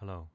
Hello.